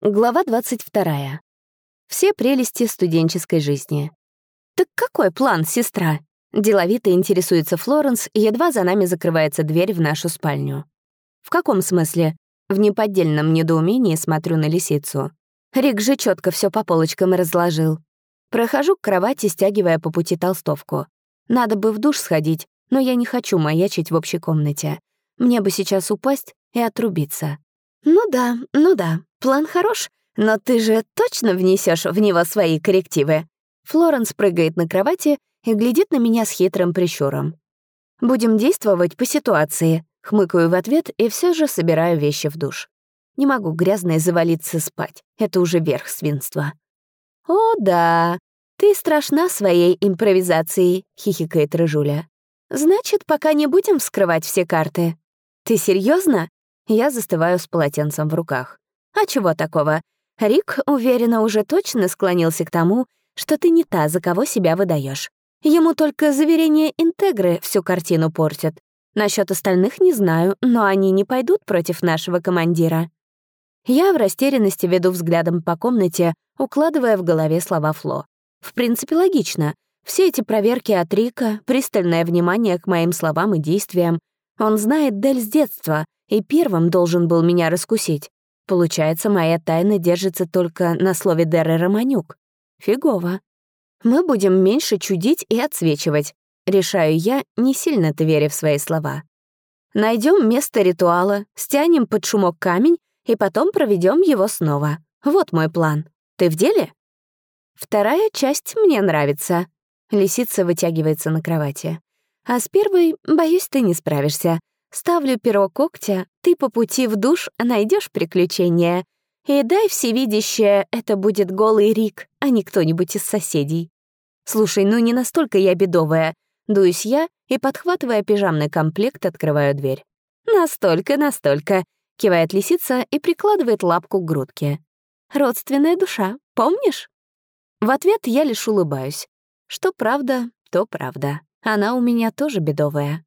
Глава 22. Все прелести студенческой жизни. «Так какой план, сестра?» Деловито интересуется Флоренс, едва за нами закрывается дверь в нашу спальню. «В каком смысле?» В неподдельном недоумении смотрю на лисицу. Рик же четко все по полочкам разложил. Прохожу к кровати, стягивая по пути толстовку. Надо бы в душ сходить, но я не хочу маячить в общей комнате. Мне бы сейчас упасть и отрубиться. Ну да, ну да, план хорош, но ты же точно внесешь в него свои коррективы. Флоренс прыгает на кровати и глядит на меня с хитрым прищуром. Будем действовать по ситуации. Хмыкаю в ответ и все же собираю вещи в душ. Не могу грязной завалиться спать. Это уже верх свинства. «О, да, ты страшна своей импровизацией», — хихикает Рыжуля. «Значит, пока не будем вскрывать все карты. Ты серьезно? Я застываю с полотенцем в руках. А чего такого? Рик, уверенно, уже точно склонился к тому, что ты не та, за кого себя выдаешь. Ему только заверение интегры всю картину портят. Насчет остальных не знаю, но они не пойдут против нашего командира. Я в растерянности веду взглядом по комнате, укладывая в голове слова Фло. В принципе, логично. Все эти проверки от Рика, пристальное внимание к моим словам и действиям. Он знает Дель с детства, и первым должен был меня раскусить. Получается, моя тайна держится только на слове Дерры Романюк. Фигово. Мы будем меньше чудить и отсвечивать. Решаю я, не сильно-то веря в свои слова. Найдем место ритуала, стянем под шумок камень и потом проведем его снова. Вот мой план. Ты в деле? Вторая часть мне нравится. Лисица вытягивается на кровати. А с первой, боюсь, ты не справишься. Ставлю перо когтя, ты по пути в душ найдешь приключения. И дай всевидящее, это будет голый Рик, а не кто-нибудь из соседей. Слушай, ну не настолько я бедовая. Дуюсь я и, подхватывая пижамный комплект, открываю дверь. «Настолько, настолько», — кивает лисица и прикладывает лапку к грудке. «Родственная душа, помнишь?» В ответ я лишь улыбаюсь. Что правда, то правда. Она у меня тоже бедовая.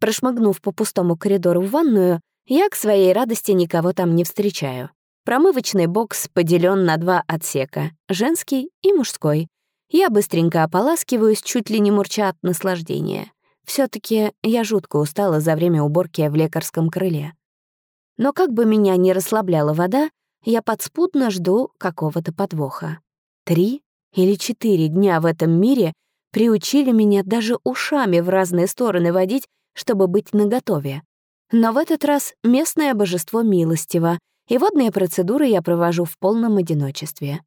Прошмыгнув по пустому коридору в ванную, я к своей радости никого там не встречаю. Промывочный бокс поделен на два отсека — женский и мужской. Я быстренько ополаскиваюсь, чуть ли не мурча от наслаждения. все таки я жутко устала за время уборки в лекарском крыле. Но как бы меня ни расслабляла вода, я подспудно жду какого-то подвоха. Три или четыре дня в этом мире приучили меня даже ушами в разные стороны водить чтобы быть наготове. Но в этот раз местное божество милостиво, и водные процедуры я провожу в полном одиночестве.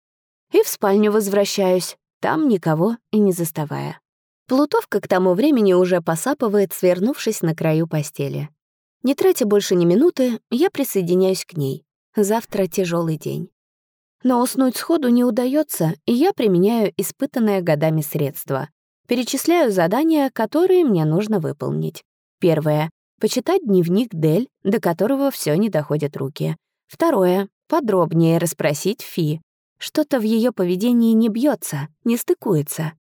И в спальню возвращаюсь, там никого и не заставая. Плутовка к тому времени уже посапывает, свернувшись на краю постели. Не тратя больше ни минуты, я присоединяюсь к ней. Завтра тяжелый день. Но уснуть сходу не удается, и я применяю испытанное годами средства. Перечисляю задания, которые мне нужно выполнить. Первое — почитать дневник Дель, до которого все не доходят руки. Второе — подробнее расспросить Фи. Что-то в ее поведении не бьется, не стыкуется.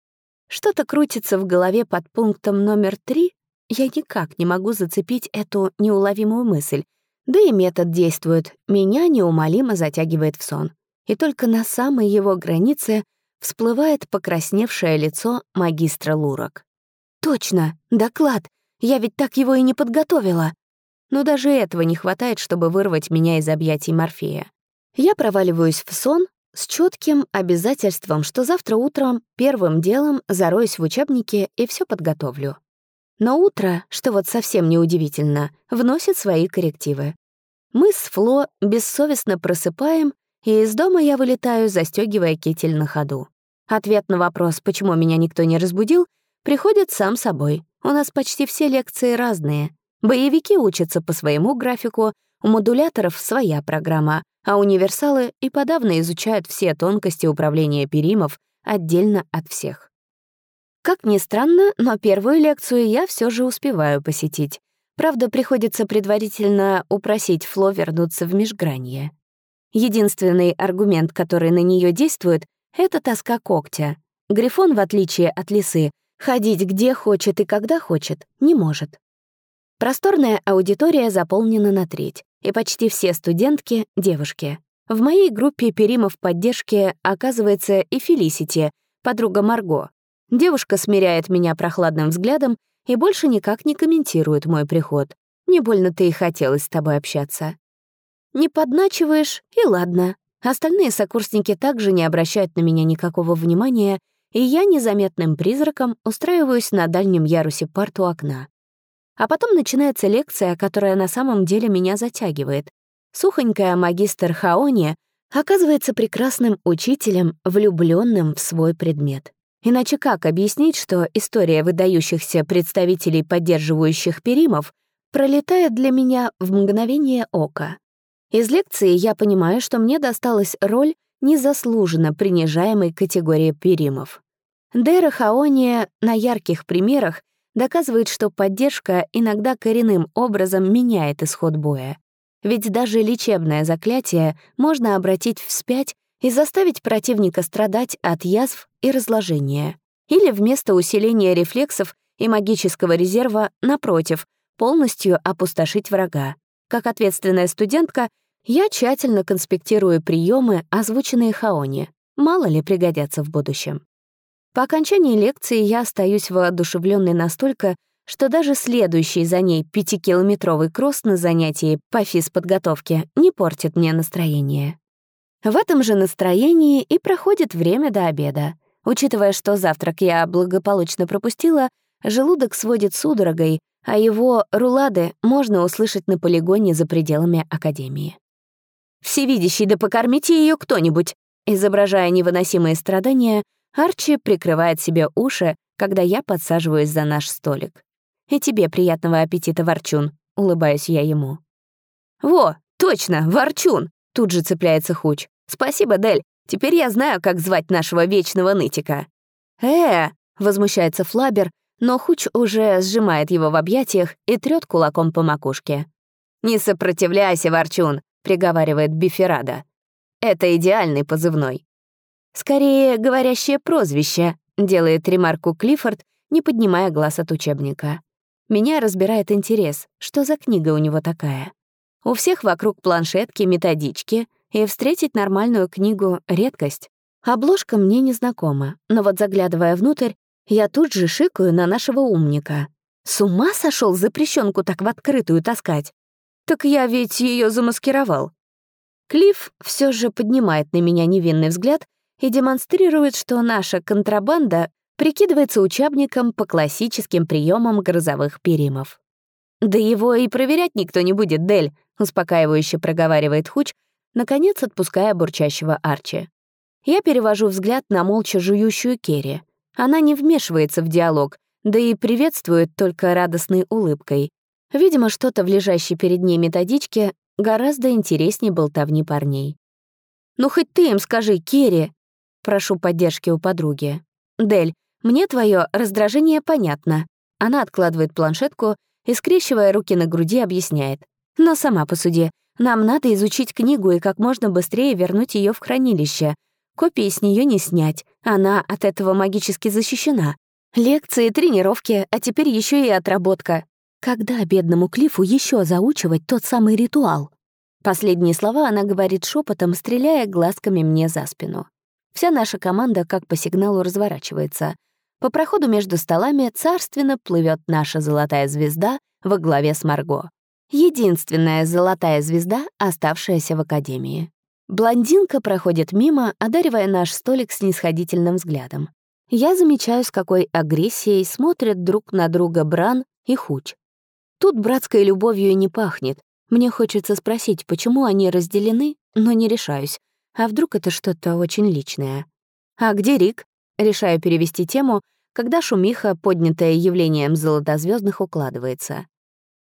Что-то крутится в голове под пунктом номер три, я никак не могу зацепить эту неуловимую мысль. Да и метод действует, меня неумолимо затягивает в сон. И только на самой его границе всплывает покрасневшее лицо магистра Лурок. «Точно, доклад. Я ведь так его и не подготовила. Но даже этого не хватает, чтобы вырвать меня из объятий Морфея. Я проваливаюсь в сон с четким обязательством, что завтра утром первым делом зароюсь в учебнике и все подготовлю. Но утро, что вот совсем неудивительно, вносит свои коррективы. Мы с Фло бессовестно просыпаем, и из дома я вылетаю, застегивая китель на ходу. Ответ на вопрос, почему меня никто не разбудил, приходит сам собой. У нас почти все лекции разные. Боевики учатся по своему графику, у модуляторов своя программа, а универсалы и подавно изучают все тонкости управления перимов отдельно от всех. Как ни странно, но первую лекцию я все же успеваю посетить. Правда, приходится предварительно упросить Фло вернуться в межгранье. Единственный аргумент, который на нее действует, — это тоска когтя. Грифон, в отличие от лисы, Ходить где хочет и когда хочет не может. Просторная аудитория заполнена на треть, и почти все студентки — девушки. В моей группе перимов поддержки оказывается и Фелисити, подруга Марго. Девушка смиряет меня прохладным взглядом и больше никак не комментирует мой приход. Не больно-то и хотелось с тобой общаться. Не подначиваешь, и ладно. Остальные сокурсники также не обращают на меня никакого внимания, и я незаметным призраком устраиваюсь на дальнем ярусе парт у окна. А потом начинается лекция, которая на самом деле меня затягивает. Сухонькая магистр Хаони оказывается прекрасным учителем, влюбленным в свой предмет. Иначе как объяснить, что история выдающихся представителей поддерживающих перимов пролетает для меня в мгновение ока? Из лекции я понимаю, что мне досталась роль незаслуженно принижаемой категории перимов. Дейра Хаония на ярких примерах доказывает, что поддержка иногда коренным образом меняет исход боя. Ведь даже лечебное заклятие можно обратить вспять и заставить противника страдать от язв и разложения. Или вместо усиления рефлексов и магического резерва, напротив, полностью опустошить врага. Как ответственная студентка, я тщательно конспектирую приемы, озвученные Хаоне. Мало ли пригодятся в будущем. По окончании лекции я остаюсь воодушевленной настолько, что даже следующий за ней пятикилометровый кросс на занятии по физподготовке не портит мне настроение. В этом же настроении и проходит время до обеда. Учитывая, что завтрак я благополучно пропустила, желудок сводит судорогой, а его рулады можно услышать на полигоне за пределами Академии. «Всевидящий, да покормите ее кто-нибудь!» Изображая невыносимые страдания, Арчи прикрывает себе уши, когда я подсаживаюсь за наш столик. «И тебе приятного аппетита, Ворчун», — улыбаюсь я ему. «Во, точно, Ворчун!» — тут же цепляется Хуч. «Спасибо, Дель. Теперь я знаю, как звать нашего вечного нытика». «Э!» — возмущается Флабер, но Хуч уже сжимает его в объятиях и трёт кулаком по макушке. «Не сопротивляйся, Ворчун», — приговаривает Биферада. «Это идеальный позывной». «Скорее, говорящее прозвище», — делает ремарку Клиффорд, не поднимая глаз от учебника. Меня разбирает интерес, что за книга у него такая. У всех вокруг планшетки, методички, и встретить нормальную книгу — редкость. Обложка мне незнакома, но вот заглядывая внутрь, я тут же шикаю на нашего умника. С ума сошел запрещенку так в открытую таскать? Так я ведь ее замаскировал. Клифф все же поднимает на меня невинный взгляд и демонстрирует, что наша контрабанда прикидывается учебником по классическим приемам грозовых перимов. «Да его и проверять никто не будет, Дель», — успокаивающе проговаривает Хуч, наконец отпуская бурчащего Арчи. Я перевожу взгляд на молча жующую Керри. Она не вмешивается в диалог, да и приветствует только радостной улыбкой. Видимо, что-то в лежащей перед ней методичке гораздо интереснее болтовни парней. «Ну хоть ты им скажи, Керри!» Прошу поддержки у подруги. «Дель, мне твое раздражение понятно». Она откладывает планшетку и, скрещивая руки на груди, объясняет. «Но сама по суде. Нам надо изучить книгу и как можно быстрее вернуть ее в хранилище. Копии с нее не снять. Она от этого магически защищена. Лекции, тренировки, а теперь еще и отработка. Когда бедному Клифу еще заучивать тот самый ритуал? Последние слова она говорит шепотом, стреляя глазками мне за спину. Вся наша команда как по сигналу разворачивается. По проходу между столами царственно плывет наша золотая звезда во главе с Марго. Единственная золотая звезда, оставшаяся в Академии. Блондинка проходит мимо, одаривая наш столик снисходительным взглядом. Я замечаю, с какой агрессией смотрят друг на друга Бран и Хуч. Тут братской любовью и не пахнет. Мне хочется спросить, почему они разделены, но не решаюсь. А вдруг это что-то очень личное? А где Рик? Решаю перевести тему, когда шумиха, поднятая явлением золотозвездных, укладывается.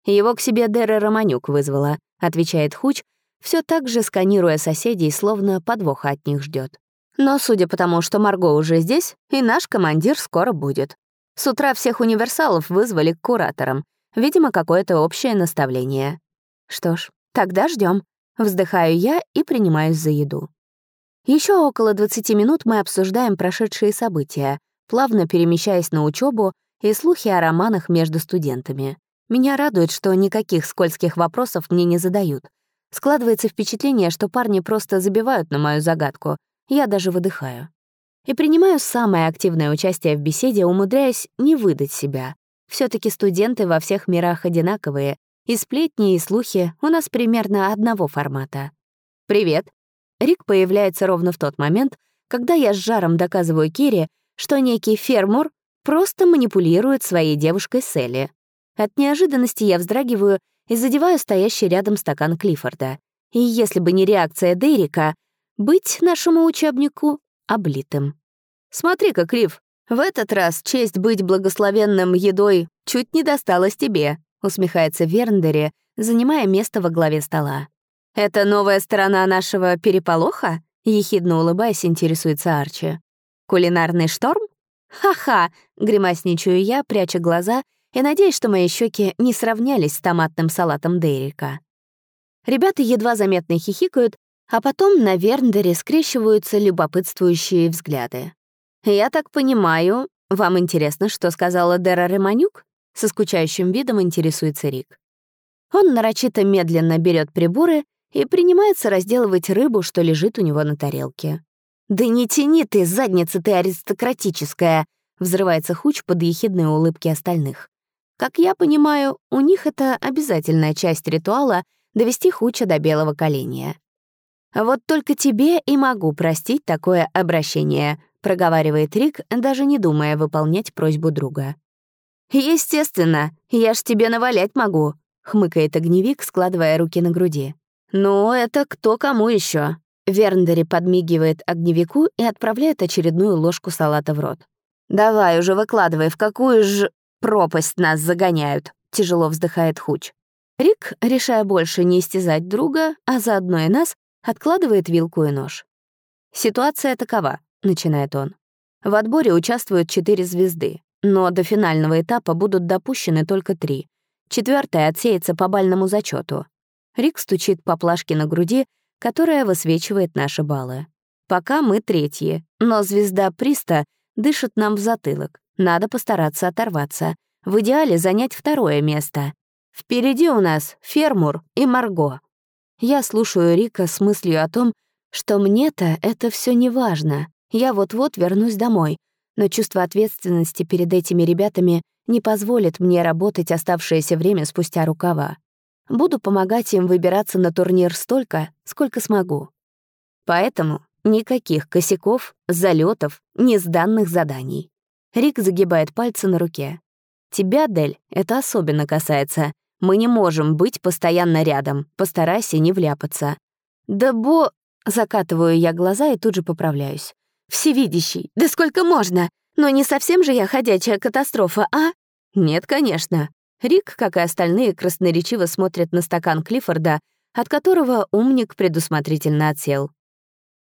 Его к себе Дера Романюк вызвала, отвечает Хуч, все так же сканируя соседей, словно подвоха от них ждет. Но судя по тому, что Марго уже здесь, и наш командир скоро будет. С утра всех универсалов вызвали к кураторам. Видимо, какое-то общее наставление. Что ж, тогда ждем. Вздыхаю я и принимаюсь за еду. Еще около 20 минут мы обсуждаем прошедшие события, плавно перемещаясь на учебу и слухи о романах между студентами. Меня радует, что никаких скользких вопросов мне не задают. Складывается впечатление, что парни просто забивают на мою загадку. Я даже выдыхаю. И принимаю самое активное участие в беседе, умудряясь не выдать себя. Все таки студенты во всех мирах одинаковые, и сплетни, и слухи у нас примерно одного формата. «Привет». Рик появляется ровно в тот момент, когда я с жаром доказываю Кире, что некий фермур просто манипулирует своей девушкой Селли. От неожиданности я вздрагиваю и задеваю стоящий рядом стакан Клиффорда. И если бы не реакция Дерека, быть нашему учебнику облитым. «Смотри-ка, Клифф, в этот раз честь быть благословенным едой чуть не досталась тебе», усмехается Верндере, занимая место во главе стола. «Это новая сторона нашего переполоха?» ехидно улыбаясь, интересуется Арчи. «Кулинарный шторм?» «Ха-ха!» — гримасничаю я, пряча глаза и надеюсь, что мои щеки не сравнялись с томатным салатом Дейрика. Ребята едва заметно хихикают, а потом на Верндере скрещиваются любопытствующие взгляды. «Я так понимаю, вам интересно, что сказала Дера Реманюк?» Со скучающим видом интересуется Рик. Он нарочито медленно берет приборы и принимается разделывать рыбу, что лежит у него на тарелке. «Да не тяни ты, задница ты аристократическая!» — взрывается Хуч под ехидные улыбки остальных. Как я понимаю, у них это обязательная часть ритуала — довести Хуча до белого коленя. «Вот только тебе и могу простить такое обращение», — проговаривает Рик, даже не думая выполнять просьбу друга. «Естественно, я ж тебе навалять могу», — хмыкает огневик, складывая руки на груди. «Ну, это кто кому еще? Верндери подмигивает огневику и отправляет очередную ложку салата в рот. «Давай уже выкладывай, в какую ж пропасть нас загоняют», — тяжело вздыхает Хуч. Рик, решая больше не истязать друга, а заодно и нас, откладывает вилку и нож. «Ситуация такова», — начинает он. «В отборе участвуют четыре звезды, но до финального этапа будут допущены только три. Четвертая отсеется по бальному зачету. Рик стучит по плашке на груди, которая высвечивает наши баллы. Пока мы третьи, но звезда Приста дышит нам в затылок. Надо постараться оторваться. В идеале занять второе место. Впереди у нас Фермур и Марго. Я слушаю Рика с мыслью о том, что мне-то это все не важно. Я вот-вот вернусь домой, но чувство ответственности перед этими ребятами не позволит мне работать оставшееся время спустя рукава. Буду помогать им выбираться на турнир столько, сколько смогу. Поэтому никаких косяков, залетов, несданных заданий. Рик загибает пальцы на руке. Тебя, Дель, это особенно касается. Мы не можем быть постоянно рядом. Постарайся не вляпаться. Да бо... Закатываю я глаза и тут же поправляюсь. Всевидящий, да сколько можно? Но не совсем же я ходячая катастрофа, а? Нет, конечно. Рик, как и остальные, красноречиво смотрят на стакан Клиффорда, от которого умник предусмотрительно отсел.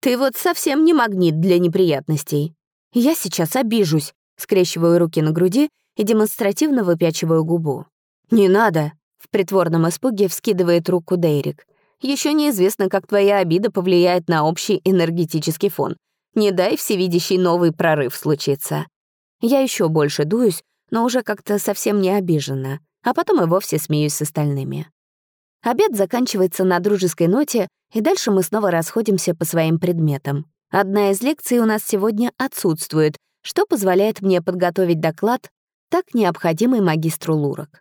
«Ты вот совсем не магнит для неприятностей. Я сейчас обижусь», скрещиваю руки на груди и демонстративно выпячиваю губу. «Не надо», — в притворном испуге вскидывает руку Дейрик. Еще неизвестно, как твоя обида повлияет на общий энергетический фон. Не дай всевидящий новый прорыв случиться. Я еще больше дуюсь, но уже как-то совсем не обижена, а потом и вовсе смеюсь с остальными. Обед заканчивается на дружеской ноте, и дальше мы снова расходимся по своим предметам. Одна из лекций у нас сегодня отсутствует, что позволяет мне подготовить доклад, так необходимый магистру Лурок.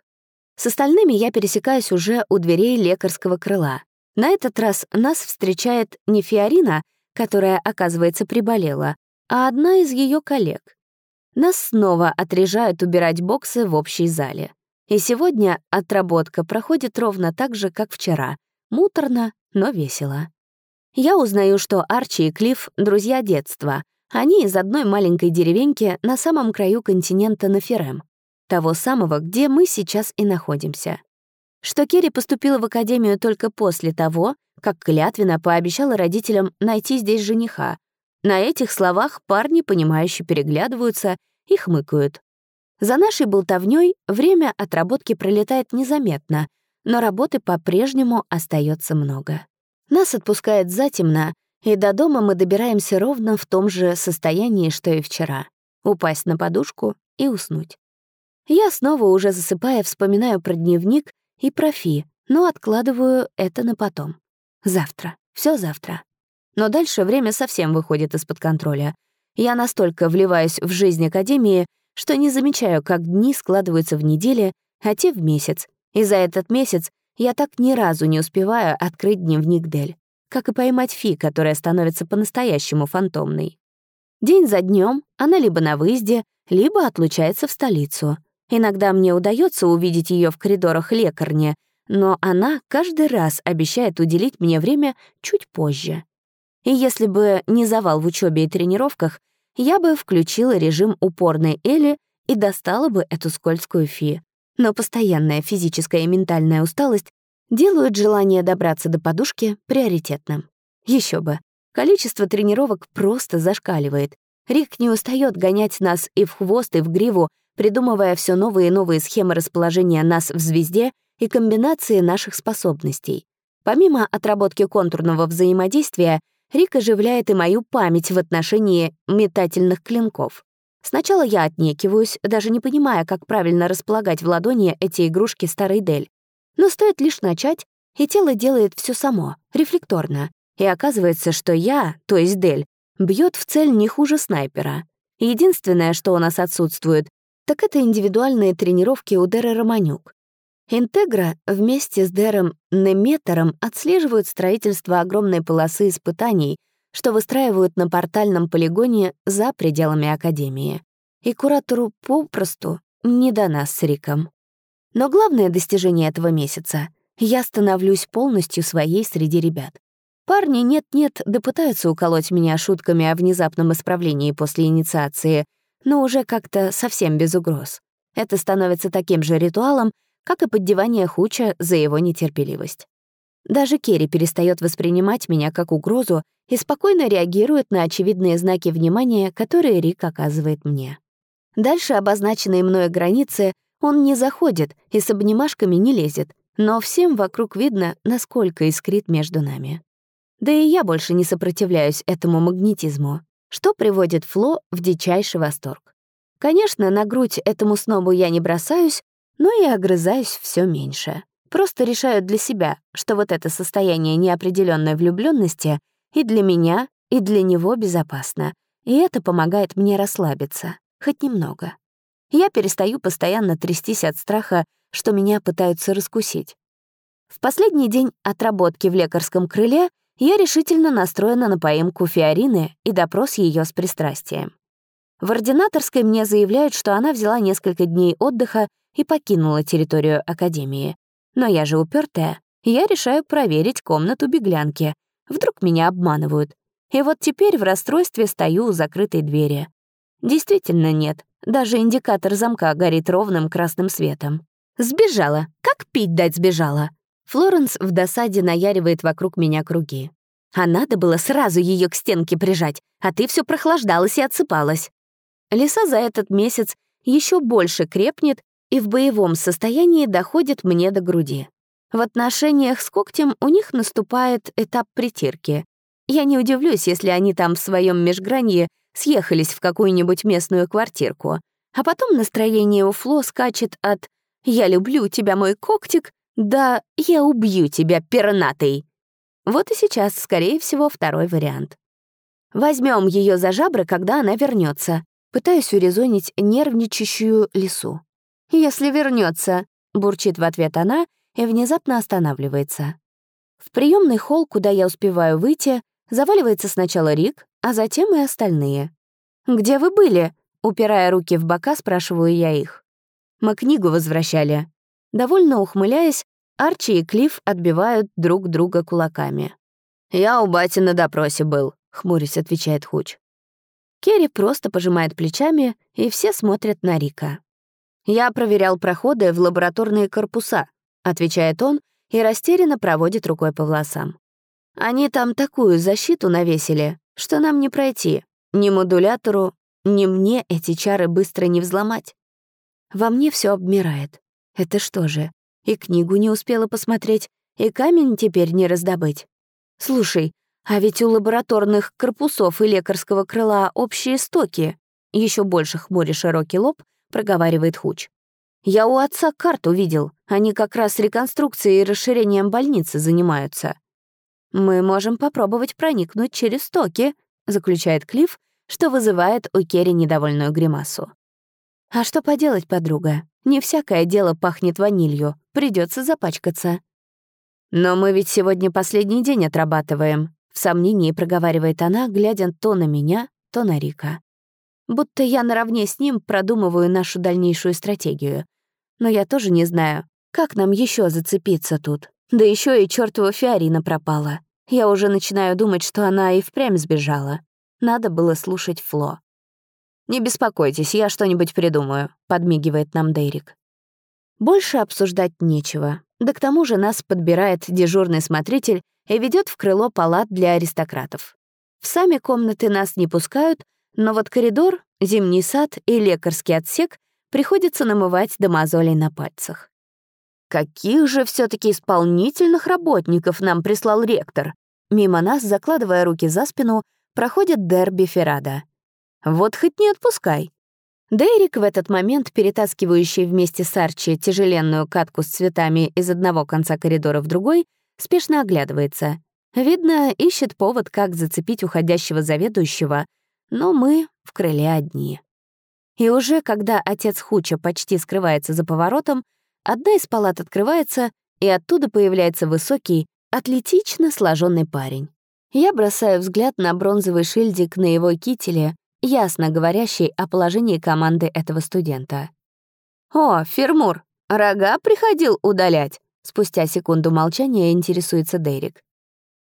С остальными я пересекаюсь уже у дверей лекарского крыла. На этот раз нас встречает не Фиорина, которая, оказывается, приболела, а одна из ее коллег. Нас снова отрежают убирать боксы в общей зале. И сегодня отработка проходит ровно так же, как вчера. Муторно, но весело. Я узнаю, что Арчи и Клифф — друзья детства. Они из одной маленькой деревеньки на самом краю континента Наферем, того самого, где мы сейчас и находимся. Что Керри поступила в академию только после того, как клятвенно пообещала родителям найти здесь жениха, на этих словах парни, понимающе переглядываются и хмыкают. За нашей болтовнёй время отработки пролетает незаметно, но работы по-прежнему остается много. Нас отпускает затемно, и до дома мы добираемся ровно в том же состоянии, что и вчера. Упасть на подушку и уснуть. Я снова уже засыпая вспоминаю про дневник и про Фи, но откладываю это на потом. Завтра. Все завтра. Но дальше время совсем выходит из-под контроля. Я настолько вливаюсь в жизнь Академии, что не замечаю, как дни складываются в недели, а те в месяц. И за этот месяц я так ни разу не успеваю открыть дневник Дель, как и поймать Фи, которая становится по-настоящему фантомной. День за днем она либо на выезде, либо отлучается в столицу. Иногда мне удается увидеть ее в коридорах лекарни, но она каждый раз обещает уделить мне время чуть позже. И если бы не завал в учебе и тренировках, я бы включила режим упорной Эли и достала бы эту скользкую фи. Но постоянная физическая и ментальная усталость делают желание добраться до подушки приоритетным. Еще бы. Количество тренировок просто зашкаливает. Рик не устает гонять нас и в хвост, и в гриву, придумывая все новые и новые схемы расположения нас в звезде и комбинации наших способностей. Помимо отработки контурного взаимодействия, Рик оживляет и мою память в отношении метательных клинков. Сначала я отнекиваюсь, даже не понимая, как правильно располагать в ладони эти игрушки старой Дель. Но стоит лишь начать, и тело делает все само, рефлекторно. И оказывается, что я, то есть Дель, бьет в цель не хуже снайпера. Единственное, что у нас отсутствует, так это индивидуальные тренировки у Деры Романюк. Интегра вместе с Дером Неметером отслеживают строительство огромной полосы испытаний, что выстраивают на портальном полигоне за пределами Академии. И куратору попросту не до нас с Риком. Но главное достижение этого месяца — я становлюсь полностью своей среди ребят. Парни нет-нет, да пытаются уколоть меня шутками о внезапном исправлении после инициации, но уже как-то совсем без угроз. Это становится таким же ритуалом, как и поддевание Хуча за его нетерпеливость. Даже Керри перестает воспринимать меня как угрозу и спокойно реагирует на очевидные знаки внимания, которые Рик оказывает мне. Дальше обозначенные мною границы он не заходит и с обнимашками не лезет, но всем вокруг видно, насколько искрит между нами. Да и я больше не сопротивляюсь этому магнетизму, что приводит Фло в дичайший восторг. Конечно, на грудь этому снобу я не бросаюсь, но и огрызаюсь все меньше. Просто решаю для себя, что вот это состояние неопределенной влюбленности и для меня, и для него безопасно, и это помогает мне расслабиться, хоть немного. Я перестаю постоянно трястись от страха, что меня пытаются раскусить. В последний день отработки в лекарском крыле я решительно настроена на поимку Фиорины и допрос ее с пристрастием. В ординаторской мне заявляют, что она взяла несколько дней отдыха и покинула территорию Академии. Но я же упертая, я решаю проверить комнату беглянки. Вдруг меня обманывают. И вот теперь в расстройстве стою у закрытой двери. Действительно нет, даже индикатор замка горит ровным красным светом. Сбежала. Как пить дать сбежала? Флоренс в досаде наяривает вокруг меня круги. А надо было сразу ее к стенке прижать, а ты все прохлаждалась и отсыпалась. Лиса за этот месяц еще больше крепнет и в боевом состоянии доходит мне до груди. В отношениях с когтем у них наступает этап притирки. Я не удивлюсь, если они там в своем межгранье съехались в какую-нибудь местную квартирку, а потом настроение у Фло скачет от «Я люблю тебя, мой когтик», да «Я убью тебя, пернатый». Вот и сейчас, скорее всего, второй вариант. Возьмем ее за жабры, когда она вернется. Пытаюсь урезонить нервничащую лису. «Если вернется, бурчит в ответ она и внезапно останавливается. В приемный холл, куда я успеваю выйти, заваливается сначала Рик, а затем и остальные. «Где вы были?» — упирая руки в бока, спрашиваю я их. «Мы книгу возвращали». Довольно ухмыляясь, Арчи и Клифф отбивают друг друга кулаками. «Я у бати на допросе был», — хмурясь отвечает Хуч. Керри просто пожимает плечами, и все смотрят на Рика. «Я проверял проходы в лабораторные корпуса», — отвечает он и растерянно проводит рукой по волосам. «Они там такую защиту навесили, что нам не пройти. Ни модулятору, ни мне эти чары быстро не взломать. Во мне все обмирает. Это что же, и книгу не успела посмотреть, и камень теперь не раздобыть? Слушай, а ведь у лабораторных корпусов и лекарского крыла общие стоки. Еще больше хмуря широкий лоб, проговаривает Хуч. Я у отца карту видел. Они как раз реконструкцией и расширением больницы занимаются. «Мы можем попробовать проникнуть через токи», — заключает Клифф, что вызывает у Керри недовольную гримасу. «А что поделать, подруга? Не всякое дело пахнет ванилью, придется запачкаться». «Но мы ведь сегодня последний день отрабатываем», — в сомнении проговаривает она, глядя то на меня, то на Рика. Будто я наравне с ним продумываю нашу дальнейшую стратегию. Но я тоже не знаю, как нам еще зацепиться тут. Да еще и чертова Фиорина пропала. Я уже начинаю думать, что она и впрямь сбежала. Надо было слушать Фло. «Не беспокойтесь, я что-нибудь придумаю», — подмигивает нам Дейрик. Больше обсуждать нечего. Да к тому же нас подбирает дежурный смотритель и ведет в крыло палат для аристократов. В сами комнаты нас не пускают, но вот коридор, зимний сад и лекарский отсек приходится намывать до мозолей на пальцах. Каких же все таки исполнительных работников нам прислал ректор? Мимо нас, закладывая руки за спину, проходит Дерби Феррада. Вот хоть не отпускай. Дейрик в этот момент, перетаскивающий вместе с Арчи тяжеленную катку с цветами из одного конца коридора в другой, спешно оглядывается. Видно, ищет повод, как зацепить уходящего заведующего, но мы в крыле одни. И уже когда отец Хуча почти скрывается за поворотом, Одна из палат открывается, и оттуда появляется высокий, атлетично сложенный парень. Я бросаю взгляд на бронзовый шильдик на его кителе, ясно говорящий о положении команды этого студента. «О, Фермур, рога приходил удалять?» Спустя секунду молчания интересуется Дерек.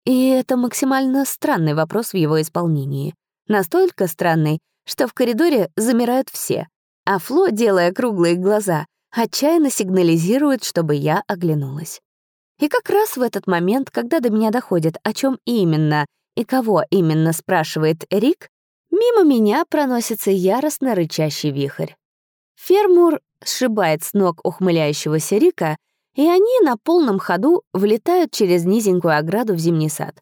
И это максимально странный вопрос в его исполнении. Настолько странный, что в коридоре замирают все, а Фло, делая круглые глаза, отчаянно сигнализирует, чтобы я оглянулась. И как раз в этот момент, когда до меня доходит, о чем именно и кого именно спрашивает Рик, мимо меня проносится яростно рычащий вихрь. Фермур сшибает с ног ухмыляющегося Рика, и они на полном ходу влетают через низенькую ограду в зимний сад.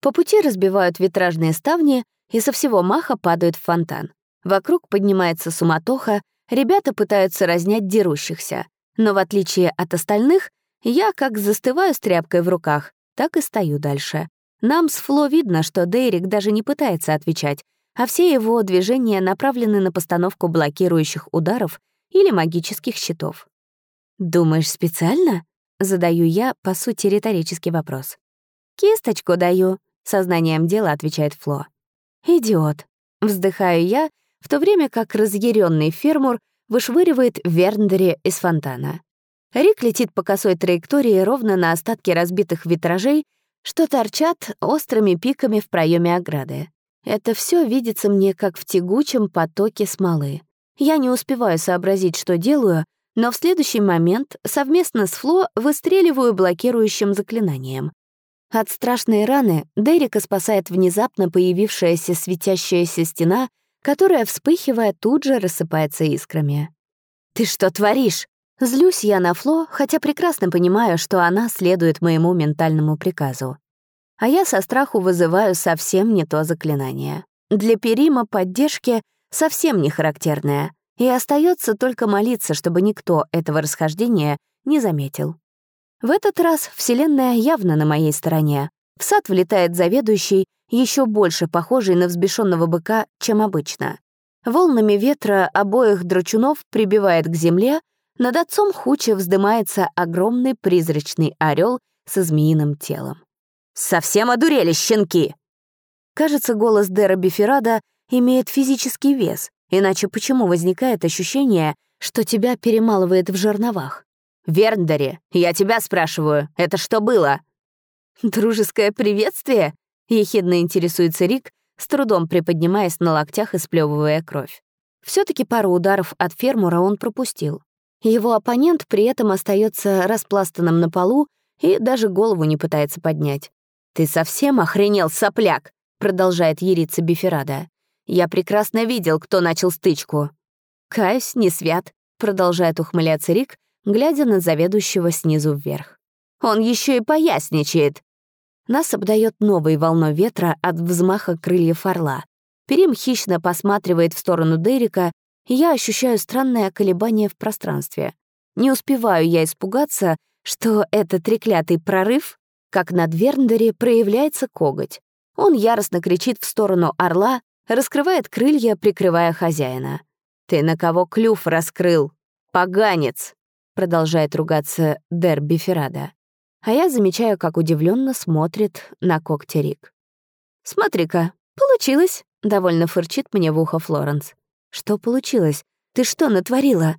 По пути разбивают витражные ставни и со всего маха падают в фонтан. Вокруг поднимается суматоха, Ребята пытаются разнять дерущихся, но в отличие от остальных, я как застываю с тряпкой в руках, так и стою дальше. Нам с Фло видно, что Дейрик даже не пытается отвечать, а все его движения направлены на постановку блокирующих ударов или магических щитов. «Думаешь, специально?» — задаю я, по сути, риторический вопрос. «Кисточку даю», — сознанием дела отвечает Фло. «Идиот», — вздыхаю я в то время как разъяренный фермур вышвыривает Верндере из фонтана. Рик летит по косой траектории ровно на остатки разбитых витражей, что торчат острыми пиками в проеме ограды. Это все видится мне как в тягучем потоке смолы. Я не успеваю сообразить, что делаю, но в следующий момент совместно с Фло выстреливаю блокирующим заклинанием. От страшной раны Дерека спасает внезапно появившаяся светящаяся стена — которая, вспыхивая, тут же рассыпается искрами. «Ты что творишь?» Злюсь я на Фло, хотя прекрасно понимаю, что она следует моему ментальному приказу. А я со страху вызываю совсем не то заклинание. Для Перима поддержки совсем не характерное, и остается только молиться, чтобы никто этого расхождения не заметил. В этот раз Вселенная явно на моей стороне. В сад влетает заведующий еще больше похожий на взбешенного быка, чем обычно. Волнами ветра обоих драчунов прибивает к земле, над отцом Хуча вздымается огромный призрачный орел со змеиным телом. «Совсем одурели, щенки!» Кажется, голос Дера Биферада имеет физический вес, иначе почему возникает ощущение, что тебя перемалывает в жерновах? «Верндари, я тебя спрашиваю, это что было?» «Дружеское приветствие?» — ехидно интересуется Рик, с трудом приподнимаясь на локтях и сплёвывая кровь. все таки пару ударов от фермура он пропустил. Его оппонент при этом остается распластанным на полу и даже голову не пытается поднять. «Ты совсем охренел, сопляк!» — продолжает ериться Биферада. «Я прекрасно видел, кто начал стычку». «Каюсь, не свят», — продолжает ухмыляться Рик, глядя на заведующего снизу вверх. «Он еще и поясничает. Нас обдает новой волной ветра от взмаха крыльев орла. Перим хищно посматривает в сторону Дерека, и я ощущаю странное колебание в пространстве. Не успеваю я испугаться, что это треклятый прорыв, как над Верндере проявляется коготь. Он яростно кричит в сторону орла, раскрывает крылья, прикрывая хозяина. «Ты на кого клюв раскрыл? Поганец!» Продолжает ругаться Дерби Феррада. А я замечаю, как удивленно смотрит на когти Рик. «Смотри-ка, получилось!» — довольно фырчит мне в ухо Флоренс. «Что получилось? Ты что натворила?»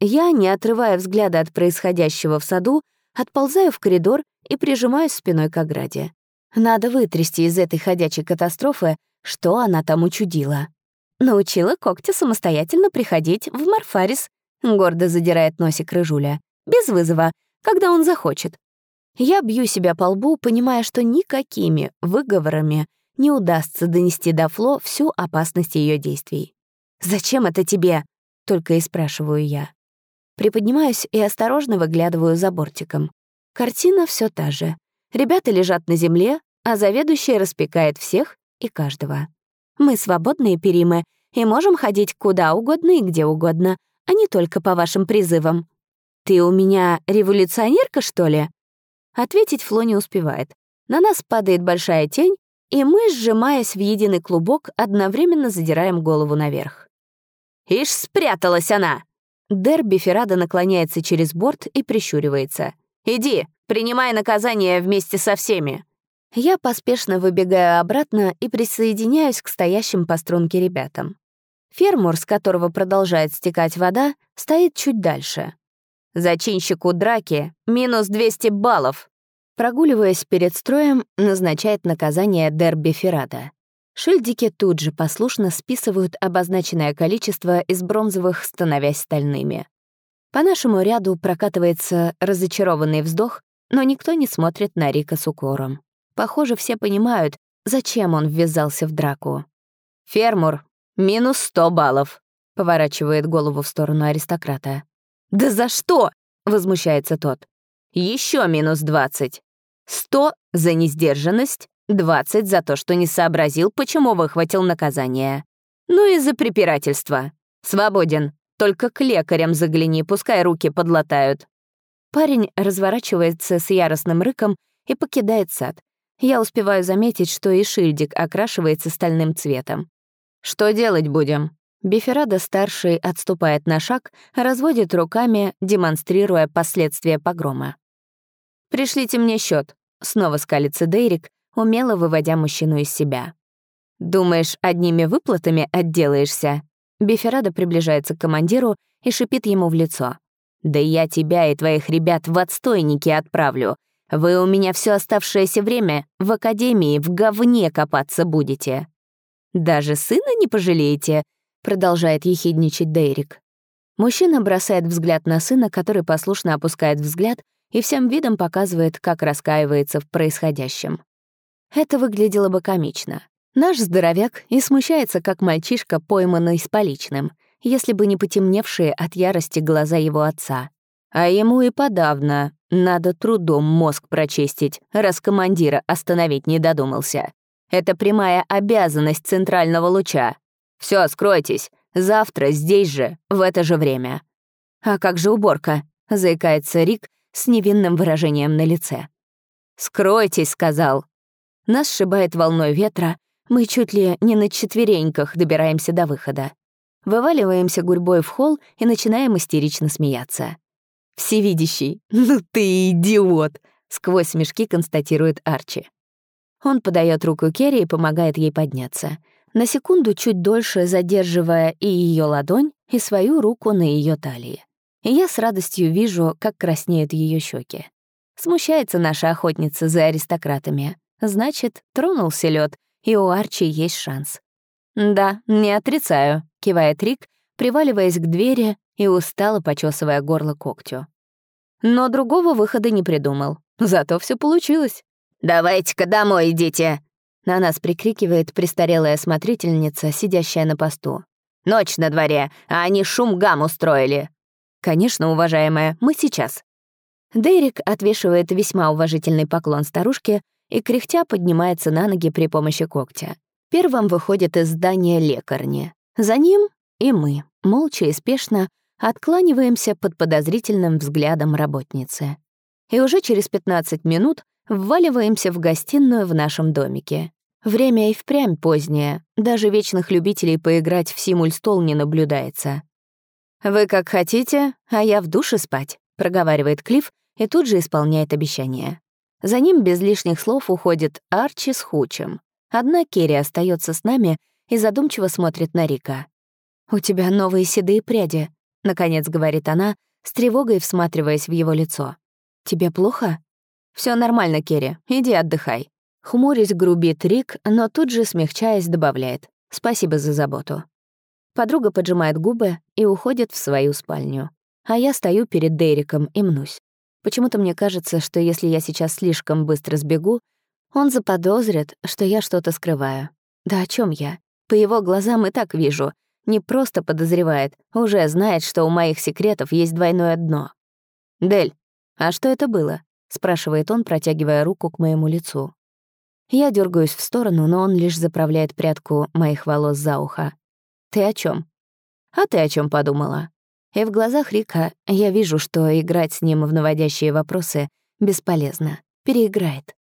Я, не отрывая взгляда от происходящего в саду, отползаю в коридор и прижимаюсь спиной к ограде. Надо вытрясти из этой ходячей катастрофы, что она там учудила. Научила когти самостоятельно приходить в Марфарис, гордо задирает носик рыжуля, без вызова, когда он захочет. Я бью себя по лбу, понимая, что никакими выговорами не удастся донести до Фло всю опасность ее действий. «Зачем это тебе?» — только и спрашиваю я. Приподнимаюсь и осторожно выглядываю за бортиком. Картина все та же. Ребята лежат на земле, а заведующая распекает всех и каждого. Мы свободные перимы и можем ходить куда угодно и где угодно, а не только по вашим призывам. «Ты у меня революционерка, что ли?» Ответить Фло не успевает. На нас падает большая тень, и мы, сжимаясь в единый клубок, одновременно задираем голову наверх. «Ишь, спряталась она!» Дерби Феррада наклоняется через борт и прищуривается. «Иди, принимай наказание вместе со всеми!» Я поспешно выбегаю обратно и присоединяюсь к стоящим по струнке ребятам. Фермур, с которого продолжает стекать вода, стоит чуть дальше. «Зачинщику драки минус 200 баллов!» Прогуливаясь перед строем, назначает наказание Дерби Феррада. Шильдики тут же послушно списывают обозначенное количество из бронзовых, становясь стальными. По нашему ряду прокатывается разочарованный вздох, но никто не смотрит на Рика с укором. Похоже, все понимают, зачем он ввязался в драку. «Фермур, минус сто баллов», — поворачивает голову в сторону аристократа. «Да за что?» — возмущается тот. Еще минус двадцать. Сто за несдержанность, 20 за то, что не сообразил, почему выхватил наказание. Ну и за препирательство. Свободен. Только к лекарям загляни, пускай руки подлатают. Парень разворачивается с яростным рыком и покидает сад. Я успеваю заметить, что и шильдик окрашивается стальным цветом. «Что делать будем?» Биферада-старший отступает на шаг, разводит руками, демонстрируя последствия погрома. «Пришлите мне счет. снова скалится Дейрик, умело выводя мужчину из себя. «Думаешь, одними выплатами отделаешься?» Биферада приближается к командиру и шипит ему в лицо. «Да я тебя и твоих ребят в отстойники отправлю. Вы у меня все оставшееся время в академии в говне копаться будете». «Даже сына не пожалеете?» — продолжает ехидничать Дейрик. Мужчина бросает взгляд на сына, который послушно опускает взгляд и всем видом показывает, как раскаивается в происходящем. Это выглядело бы комично. Наш здоровяк и смущается, как мальчишка, пойманный с поличным, если бы не потемневшие от ярости глаза его отца. А ему и подавно надо трудом мозг прочистить, раз командира остановить не додумался. Это прямая обязанность центрального луча. Все, скройтесь. Завтра здесь же, в это же время. А как же уборка? заикается Рик с невинным выражением на лице. «Скройтесь», — сказал. Нас сшибает волной ветра, мы чуть ли не на четвереньках добираемся до выхода. Вываливаемся гурьбой в холл и начинаем истерично смеяться. «Всевидящий, ну ты идиот!» — сквозь смешки констатирует Арчи. Он подает руку Керри и помогает ей подняться. На секунду чуть дольше задерживая и ее ладонь, и свою руку на ее талии. И я с радостью вижу, как краснеют ее щеки. Смущается наша охотница за аристократами. Значит, тронулся лед, и у Арчи есть шанс. «Да, не отрицаю», — кивает Рик, приваливаясь к двери и устало почесывая горло когтю. Но другого выхода не придумал. Зато все получилось. «Давайте-ка домой идите!» На нас прикрикивает престарелая смотрительница, сидящая на посту. «Ночь на дворе, а они шум-гам устроили!» «Конечно, уважаемая, мы сейчас». Дейрик отвешивает весьма уважительный поклон старушке, и кряхтя поднимается на ноги при помощи когтя. Первым выходит из здания лекарни. За ним и мы, молча и спешно, откланиваемся под подозрительным взглядом работницы. И уже через 15 минут Вваливаемся в гостиную в нашем домике. Время и впрямь позднее, даже вечных любителей поиграть в симуль-стол не наблюдается. «Вы как хотите, а я в душе спать», — проговаривает Клифф и тут же исполняет обещание. За ним без лишних слов уходит Арчи с Хучем. Одна Керри остается с нами и задумчиво смотрит на Рика. «У тебя новые седые пряди», — наконец говорит она, с тревогой всматриваясь в его лицо. «Тебе плохо?» Все нормально, Керри, иди отдыхай». Хмурясь грубит Рик, но тут же, смягчаясь, добавляет «Спасибо за заботу». Подруга поджимает губы и уходит в свою спальню. А я стою перед Дериком и мнусь. Почему-то мне кажется, что если я сейчас слишком быстро сбегу, он заподозрит, что я что-то скрываю. Да о чем я? По его глазам и так вижу. Не просто подозревает, уже знает, что у моих секретов есть двойное дно. «Дель, а что это было?» — спрашивает он, протягивая руку к моему лицу. Я дергаюсь в сторону, но он лишь заправляет прядку моих волос за ухо. «Ты о чем? «А ты о чем подумала?» И в глазах Рика я вижу, что играть с ним в наводящие вопросы бесполезно. Переиграет.